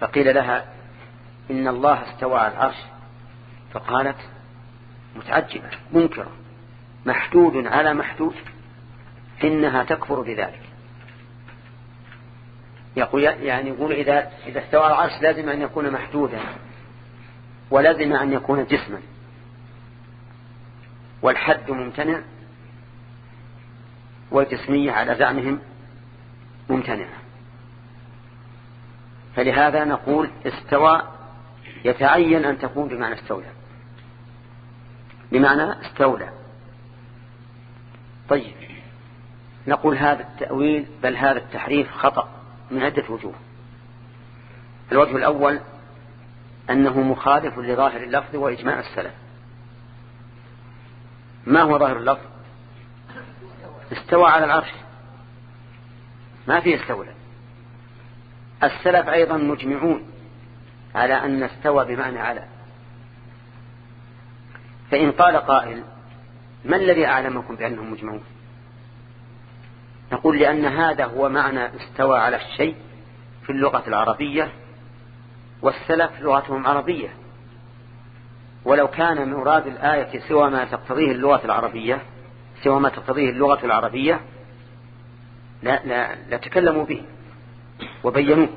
فقيل لها إن الله استوى على العرش فقالت متعجبة منكرة محدود على محدود إنها تكفر بذلك. يقول يعني يقول إذا إذا استوى على العرش لازم أن يكون محدودا ولازم أن يكون جسما. والحد ممتنع والجسمية على زعمهم ممتنعة. فلهذا نقول استوى يتعين أن تكون بمعنى استولى. بمعنى استولى. طيب. نقول هذا التأويل بل هذا التحريف خطأ من عدة وجوه. الوجه الأول أنه مخالف لظاهر اللفظ وإجماع السلف. ما هو ظاهر اللفظ؟ استوى على العرش. ما في استولى. السلف أيضا مجمعون. على أن استوى بمعنى على. فإن قال قائل ما الذي أعلمكم بأنهم مجمعون؟ نقول لأن هذا هو معنى استوى على الشيء في اللغة العربية والسلف لغتهم عربية. ولو كان مراد الآية سوى ما تقتضيه اللغة العربية سوى ما تقتضيه اللغة العربية لا, لا, لا تكلموا به وبينوه.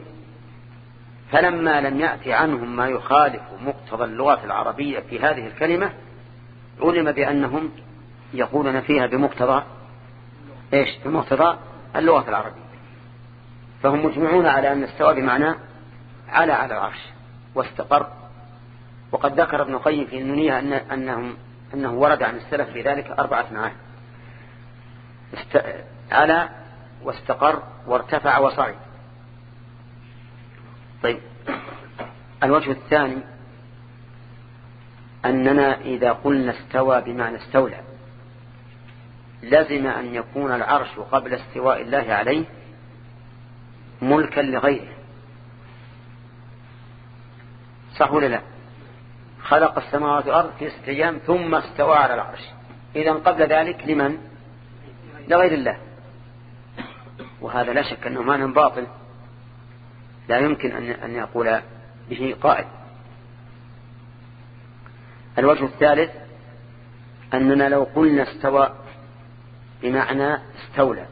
فلما لم يأتي عنهم ما يخالف مقتضى اللغة العربية في هذه الكلمة علم بأنهم يقولون فيها بمقتضى إيش؟ بمقتضى اللغة العربية. فهم مجمعون على أن استوى بمعنى على على العرش واستقر. وقد ذكر ابن القيم في النونية أن أنهم أنه ورد عن السلف في ذلك أربعة معاني. على واستقر وارتفع وصعد. طيب. الوجه الثاني أننا إذا قلنا استوى بمعنى استولى. لزم أن يكون العرش قبل استواء الله عليه ملكا لغيره. صح ولا لا؟ خلق السماوات والأرض في ستة أيام ثم استوى على العرش. إذا قبل ذلك لمن؟ لغير الله. وهذا لا شك أنه معنى باطل. لا يمكن أن يقول به قائل. الوجه الثالث أننا لو قلنا استوى بمعنى استولى.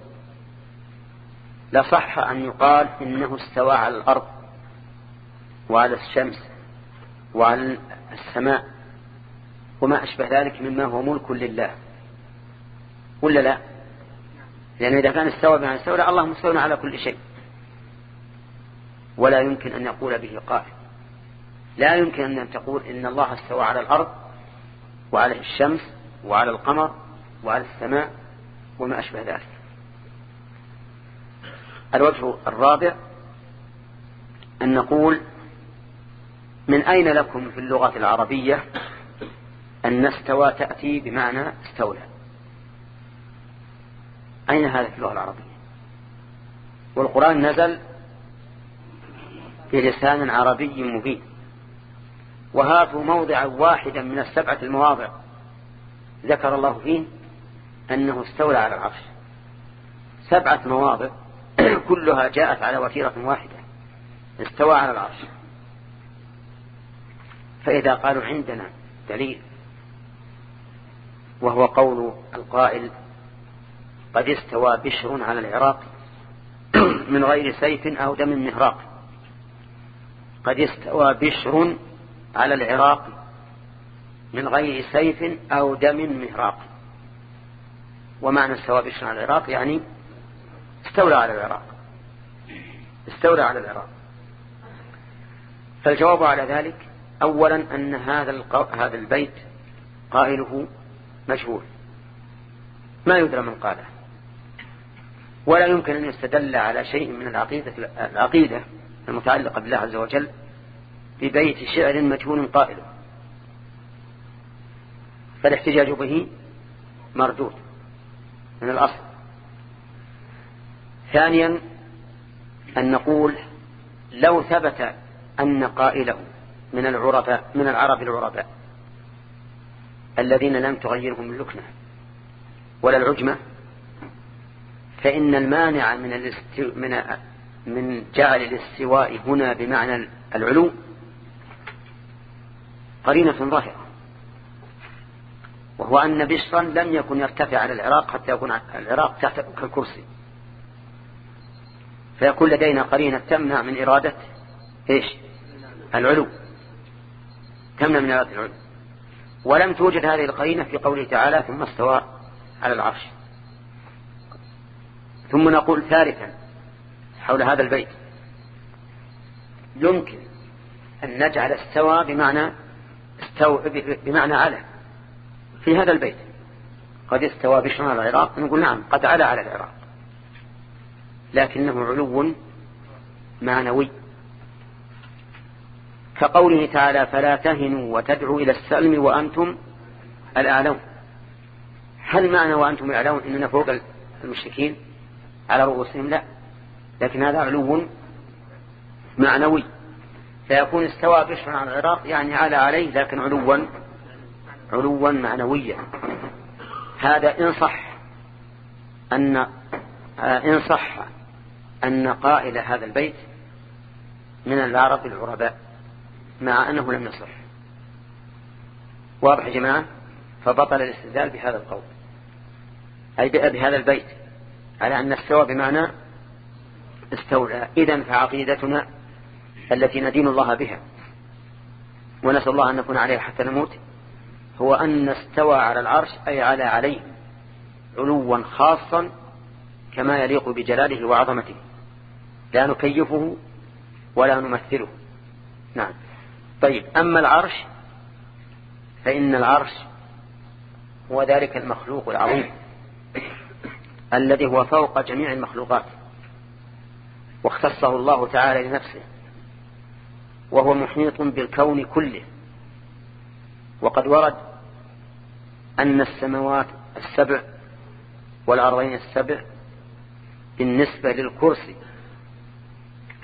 لصح أن يقال إنه استوى على الأرض وعلى الشمس وعلى السماء وما أشبه ذلك مما هو ملك لله. ولا لا؟ لأن إذا كان استوى بمعنى استولى الله مستوى على كل شيء. ولا يمكن أن يقول به قائل. لا يمكن أن تقول إن الله استوى على الأرض وعلى الشمس وعلى القمر وعلى السماء وما أشبه ذلك. الوجه الرابع أن نقول من أين لكم في اللغة العربية أن استوى تأتي بمعنى استولى؟ أين هذا في اللغة العربية؟ والقرآن نزل بلسان عربي مبين. وهاتوا موضعا واحدا من السبعة المواضع. ذكر الله فيه أنه استولى على العرش. سبعة مواضع كلها جاءت على وتيرة واحدة. استوى على العرش. فإذا قالوا عندنا دليل وهو قول القائل قد استوى بشر على العراق من غير سيف أو دم مهراق قد استوى بشر على العراق من غير سيف أو دم مهراق. ومعنى استوى بشر على العراق يعني استولى على العراق. استولى على العراق. فالجواب على ذلك أولا أن هذا هذا البيت قائله مجهول. ما يدرى من قاله. ولا يمكن أن يستدل على شيء من العقيدة العقيدة المتعلقة بالله عز وجل ببيت شعر مجهول قائله فالاحتجاج به مردود من الأصل ثانيا أن نقول لو ثبت أن قائله من العرباء من العرب العرباء الذين لم تغيرهم اللكنة ولا العجمة فإن المانع من. من من جعل الاستواء هنا بمعنى العلو قرينة ظاهرة. وهو أن بشرا لم يكن يرتفع على العراق حتى يكون العراق تحت الكرسي فيكون لدينا قرينة تمنع من إرادة إيش؟ العلو. تمنع من إرادة العلو. ولم توجد هذه القرينة في قوله تعالى ثم استوى على العرش. ثم نقول ثالثا حول هذا البيت. يمكن أن نجعل استوى بمعنى استو بمعنى على في هذا البيت. قد استوى بشر على العراق نقول نعم قد علا على العراق. لكنه علو معنوي. كقوله تعالى فلا تهنوا وتدعوا إلى السلم وأنتم الأعلون. هل معنى وأنتم الأعلون إننا فوق المشركين؟ على رؤوسهم لا. لكن هذا علو معنوي. فيكون استوى بشر على العراق يعني على عليه لكن علوا علوا معنويا. هذا إن صح أن إن صح أن قائل هذا البيت من العرب العرباء مع أنه لم يصح. واضح يا جماعة؟ فبطل الاستدلال بهذا القول. أي بهذا البيت على أن استوى بمعنى استولى. إذا فعقيدتنا التي ندين الله بها ونسأل الله أن نكون عليها حتى نموت هو أن استوى على العرش أي على عليه علوا خاصا كما يليق بجلاله وعظمته. لا نكيفه ولا نمثله. نعم. طيب أما العرش فإن العرش هو ذلك المخلوق العظيم الذي هو فوق جميع المخلوقات. واختصه الله تعالى لنفسه وهو محيط بالكون كله. وقد ورد أن السماوات السبع والأرضين السبع بالنسبة للكرسي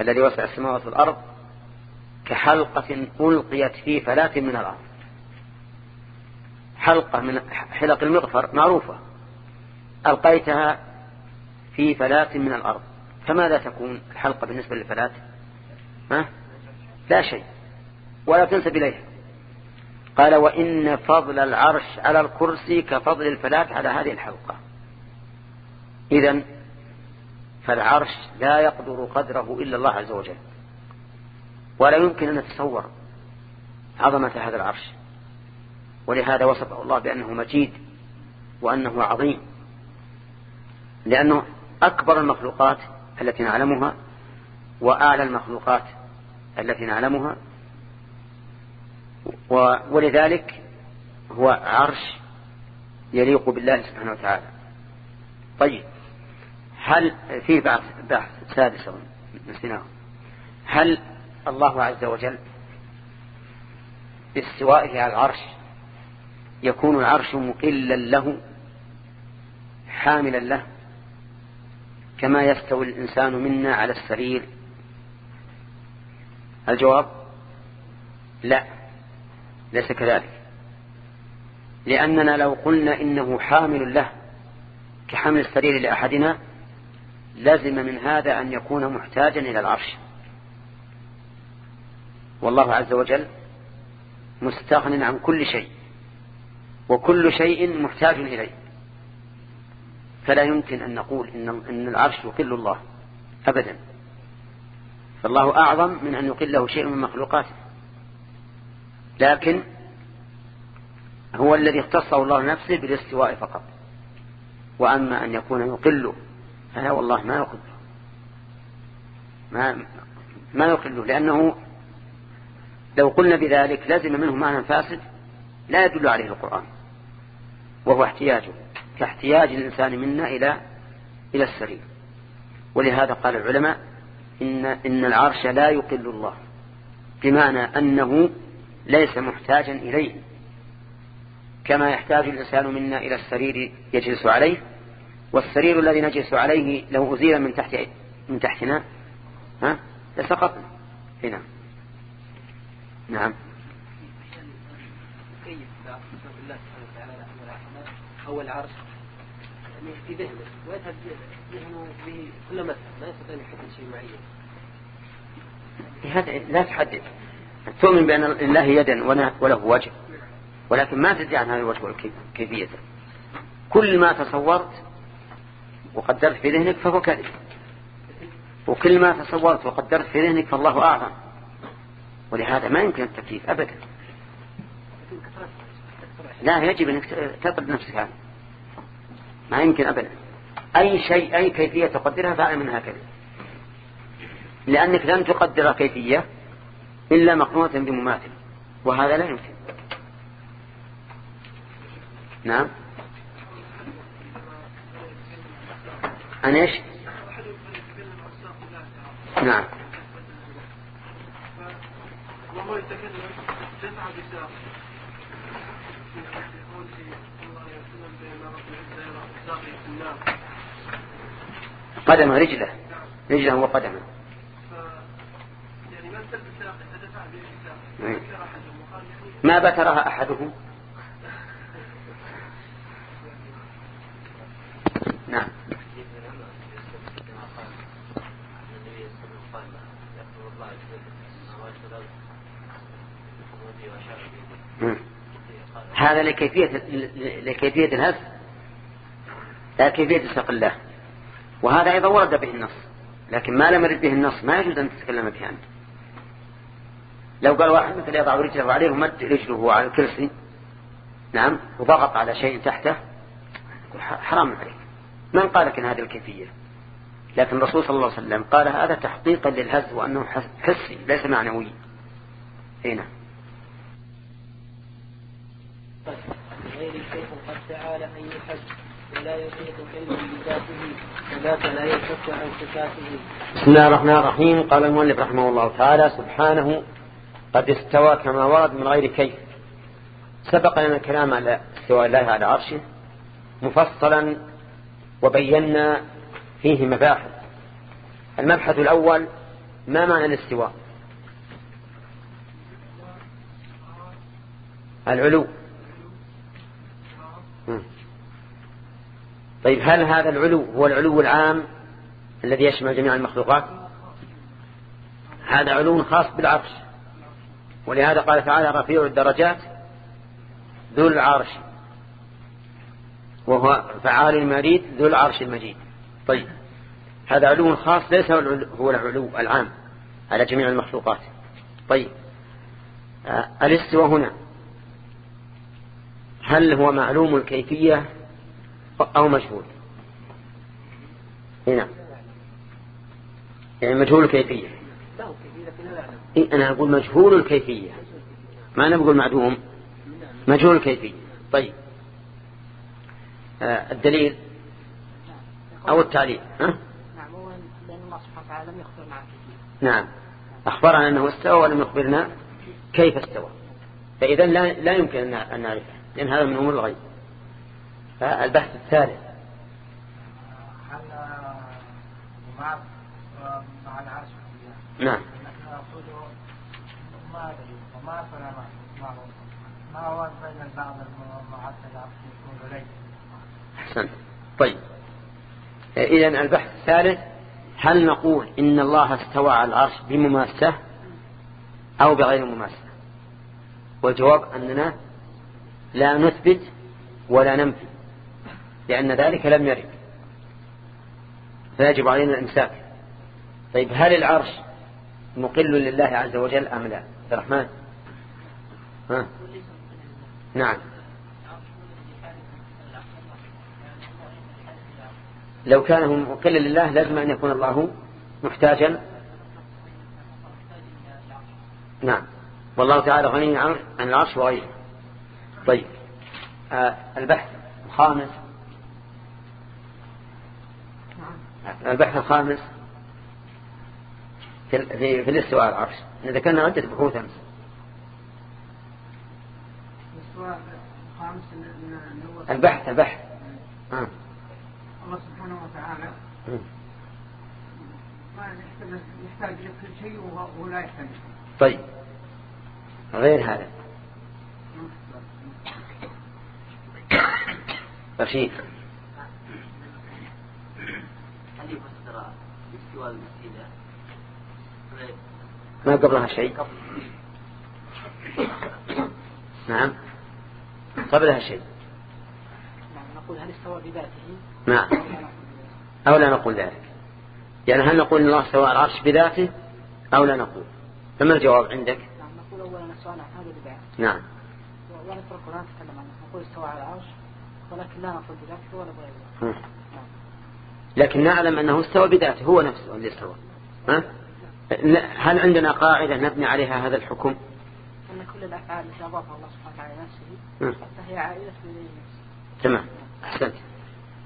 الذي وسع السماوات والأرض كحلقة ألقيت في فلاة من الأرض. حلقة من حلق المغفر معروفة ألقيتها في فلاة من الأرض. فماذا تكون الحلقة بالنسبة للفلاة ها؟ لا شيء. ولا تنسب إليها. قال وإن فضل العرش على الكرسي كفضل الفلاة على هذه الحلقة. إذا فالعرش لا يقدر قدره إلا الله عز وجل. ولا يمكن أن نتصور عظمة هذا العرش. ولهذا وصفه الله بأنه مجيد وأنه عظيم. لأنه أكبر المخلوقات التي نعلمها وأعلى المخلوقات التي نعلمها ولذلك هو عرش يليق بالله سبحانه وتعالى. طيب هل في بحث بحث سادس نسيناه هل الله عز وجل باستوائه على العرش يكون العرش مقلا له حاملا له؟ كما يستوي الإنسان منا على السرير. الجواب؟ لا ليس كذلك. لأننا لو قلنا إنه حامل له كحمل السرير لأحدنا لازم من هذا أن يكون محتاجا إلى العرش. والله عز وجل مستغن عن كل شيء وكل شيء محتاج إليه. فلا يمكن أن نقول إن, إن العرش يقل الله أبدا. فالله أعظم من أن يقله شيء من مخلوقاته. لكن هو الذي اختصه الله نفسه بالاستواء فقط. وأما أن يكون يقل فلا والله ما يقل. ما, ما يقل لأنه لو قلنا بذلك لازم منه معنى فاسد لا يدل عليه القرآن وهو احتياجه. كاحتياج الإنسان منا إلى إلى السرير ولهذا قال العلماء إن, إن العرش لا يقل الله بمعنى أنه ليس محتاجا إليه. كما يحتاج الإنسان منا إلى السرير يجلس عليه والسرير الذي نجلس عليه لو أزيل من تحت من تحتنا ها لسقطنا. هنا نعم كيف الله سبحانه وتعالى أو العرش يعني في ذهنه ويذهب ذهنه به كل مثل ما يستطيع أن يحدد شيء معين. هذا لا تحدد. تؤمن بأن الله يدا وله وجه. ولكن ما تدري عن هذا الوجه وكيفيته كل ما تصورت وقدرت في ذهنك فهو كذب وكل ما تصورت وقدرت في ذهنك فالله أعظم ولهذا ما يمكن التكليف أبدا. لا يجب أنك تقد نفسك. هذا ما يمكن أبدا. أي شيء أي كيفية تقدرها فأعلم منها كذب لأنك لن تقدر كيفية إلا مقنوة بمماثل وهذا لا يمكن. نعم. عن إيش؟ نعم. وهو يتكلم تسعى بساق. قدمه رجله. رجله وقدمه ما بترها أحدهم؟ نعم. هذا لكيفية لكيفية الهز لا كيفية استقلاه وهذا أيضا ورد به النص لكن ما لم يرد به النص ما يجوز أن تتكلم به أنت. لو قال واحد مثل يضع رجله عليه ومد رجله على الكرسي نعم وضغط على شيء تحته حرام عليك. من قال لك إن هذه الكيفية؟ لكن الرسول صلى الله عليه وسلم قال هذا تحقيقا للهز وأنه حسي ليس معنوي. هنا الشيخ قد تعالى أن ولا علما بذاته وذاك لا عن صفاته بسم الله الرحمن الرحيم. قال المؤلف رحمه الله تعالى سبحانه قد استوى كما ورد من غير كيف. سبق لنا الكلام على استواء الله على عرشه مفصلا وبينا فيه مباحث. المبحث الأول ما معنى الاستواء؟ العلو. طيب هل هذا العلو هو العلو العام الذي يشمل جميع المخلوقات؟ هذا علو خاص بالعرش. ولهذا قال تعالى رفيع الدرجات ذو العرش. وهو فعال المريد ذو العرش المجيد. طيب هذا علو خاص ليس هو العلو العام على جميع المخلوقات. طيب آه، الاستوى هنا هل هو معلوم الكيفية أو مجهول؟ هنا. يعني مجهول الكيفية. إيه أنا أقول مجهول الكيفية. ما أنا بقول معدوم. مجهول الكيفية. طيب. آه الدليل أو التعليل ها؟ عن نعم. أخبرنا أنه استوى ولم يخبرنا كيف استوى. فإذا لا, لا يمكن أن نعرفه. لأن هذا من أمور الغيب. البحث الثالث. هل مع مع العرش نعم. ما هو. بين البعض يكون أحسنت. طيب. إذا البحث الثالث هل نقول إن الله استوى على العرش بمماسة أو بغير مماسة والجواب أننا لا نثبت ولا ننفي لأن ذلك لم يرد فيجب علينا الإمساك طيب هل العرش مقل لله عز وجل أم لا؟ الرحمن؟ ها؟ نعم. لو كان مقلا لله لازم أن يكون الله محتاجا. نعم. والله تعالى غني عن العرش وغيره. طيب. آه البحث الخامس. البحث الخامس في, في, في الاستواء على العرش ذكرنا عدة بحوث أمس. البحث البحث. آه. الله سبحانه وتعالى ما يحتاج لكل شيء وهو لا يحتاج. طيب. غير هذا. المسجد ما قبلها شيء. نعم. قبلها شيء. نعم نقول هل استوى بذاته؟ نعم. أو لا نقول ذلك. يعني هل نقول إن الله استوى العرش بذاته؟ أو لا نقول. فما الجواب عندك؟ نعم نقول أولا السؤال عن هذا بذاته نعم. ونترك ولا نتكلم عنه. نقول استوى على العرش. ولكن لا نقول بذاته ولا بغيره نعم. لكن نعلم أنه استوى بذاته هو نفسه اللي استوى. ها؟ هل عندنا قاعدة نبني عليها هذا الحكم؟ أن كل الأفعال التي أضافها الله سبحانه وتعالى نفسه فهي عائلة من تمام. أحسنت.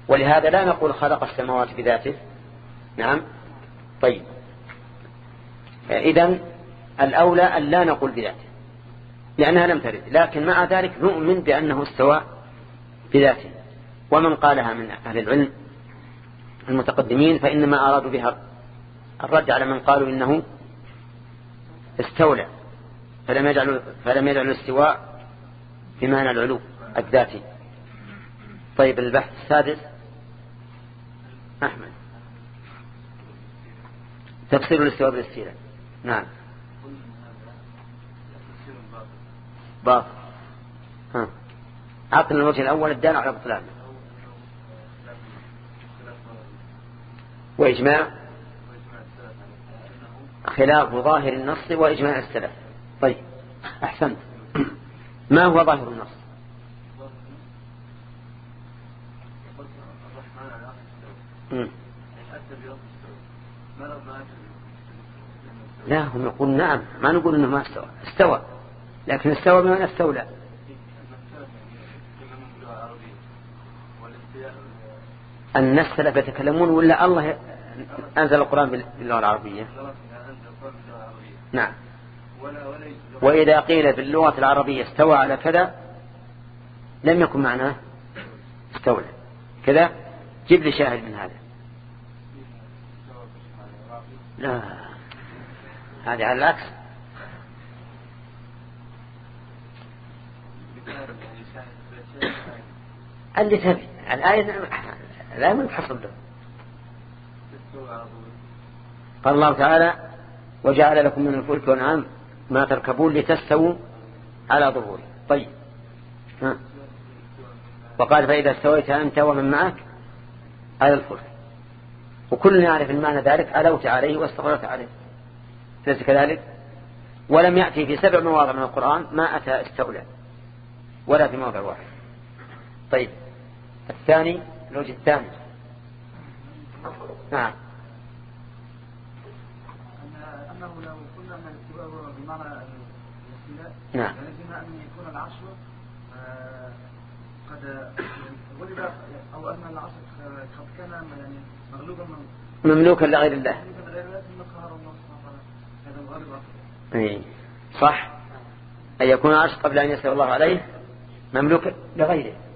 ولهذا لا نقول خلق السماوات بذاته. نعم. طيب. إذا الأولى أن لا نقول بذاته لأنها لم ترد. لكن مع ذلك نؤمن بأنه استوى بذاته. ومن قالها من أهل العلم المتقدمين فإنما أرادوا بها الرد على من قالوا إنه استولى فلم يجعلوا فلم يجعلوا الاستواء بمعنى العلو الذاتي. طيب البحث السادس. أحمد. تفسير الاستواء بالاستيلاء. نعم. باطل. ها. عقل الوجه الأول الدال على بطلان وإجماع خلاف ظاهر النص وإجماع السلف. طيب أحسنت. ما هو ظاهر النص؟ لا هم يقول نعم ما نقول إنه ما استوى. استوى. لكن استوى بمعنى استولى. الناس سلف يتكلمون ولا الله أنزل القرآن باللغة العربية؟ نعم. وإذا قيل باللغة العربية استوى على كذا لم يكن معناه استولى. كذا؟ جيب لي شاهد من هذا. لا. هذه على العكس. اللي تبي. الآية لا من حصل له قال الله تعالى وجعل لكم من الفلك والنعم ما تركبون لتستووا على ظهوره طيب. ها. وقال فإذا استويت أنت ومن معك على الفلك. وكل يعرف المعنى ذلك علوت عليه واستقرت عليه. ليس كذلك؟ ولم يأتي في سبع مواضع من القرآن ما أتى استولى. ولا في موضع واحد. طيب. الثاني الوجه الثاني نعم. أنه لو قلنا أن الاستواء بمعنى الاستيلاء نعم. لازم أن يكون العرش آه، قد ولد أو أن العرش قد كان مغلوبا مملوكا لغير الله مغلوبا لغير الله. ثم قهر الله سبحانه وتعالى هذا الغالب صح. أن يكون العرش قبل أن يسأل الله عليه مملوكا لغيره.